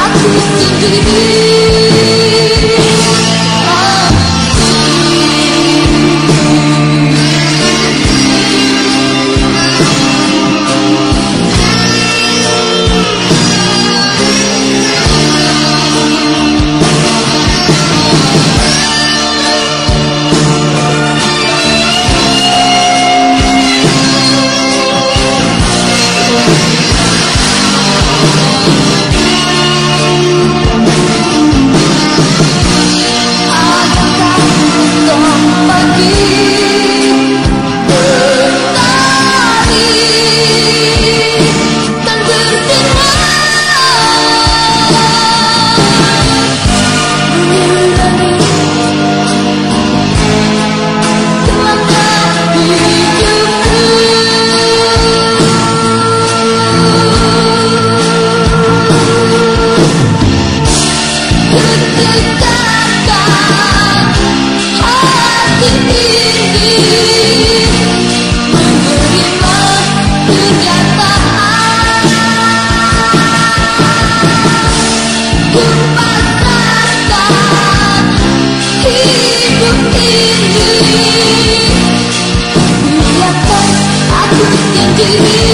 Aku You.